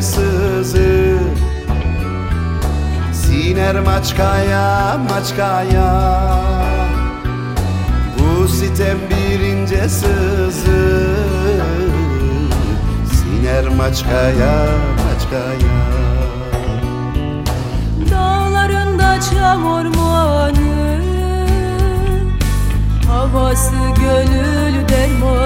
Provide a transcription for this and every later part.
sızı. Siner maçkaya maçkaya. Bu sitem bir ince sızı. Siner maçkaya maçkaya. Dağlarında çam ormanı Havası gönül dermanı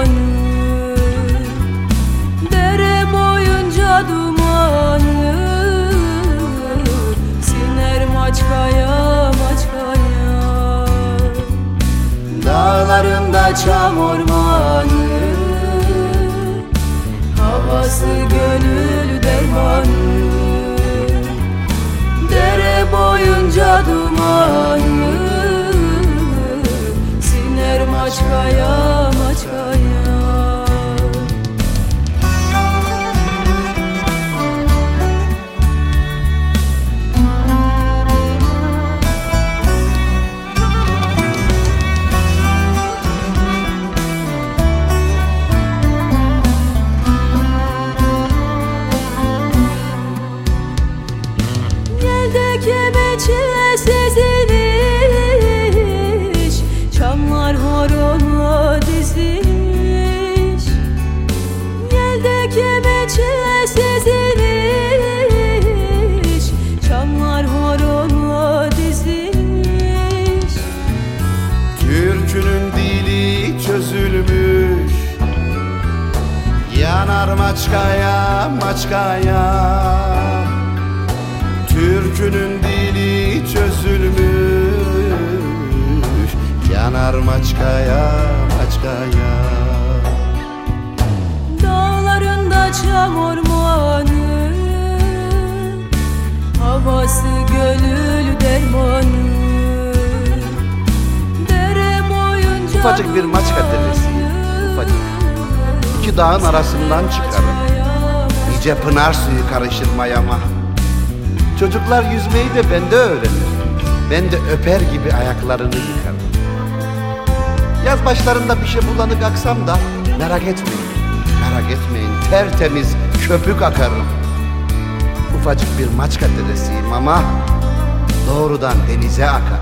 çam ormanı. Havası gönül dermanı. Dere boyunca dumanı Kemeçe seziliş Çamlar horonla dizilmiş. Yelde kemeçe seziliş Çamlar horonla dizilmiş. Türkünün dili çözülmüş. Yanar maçkaya maçkaya Türkünün dili çözülmüş. Yanar maçkaya maçkaya. Dağlarında çam ormanı Havası gönül dermanı. Dere boyunca Ufacık bir maçka deresi, ufacık. İki dağın arasından çıkarım Nice pınar suyu karışır mayama Çocuklar yüzmeyi de bende öğrenir. Ben de öper gibi ayaklarını yıkarım. Yaz başlarında bir şey bulanık aksam da Merak etmeyin, merak etmeyin Tertemiz köpük akarım. Ufacık bir maçka dedesiyim ama Doğrudan denize akar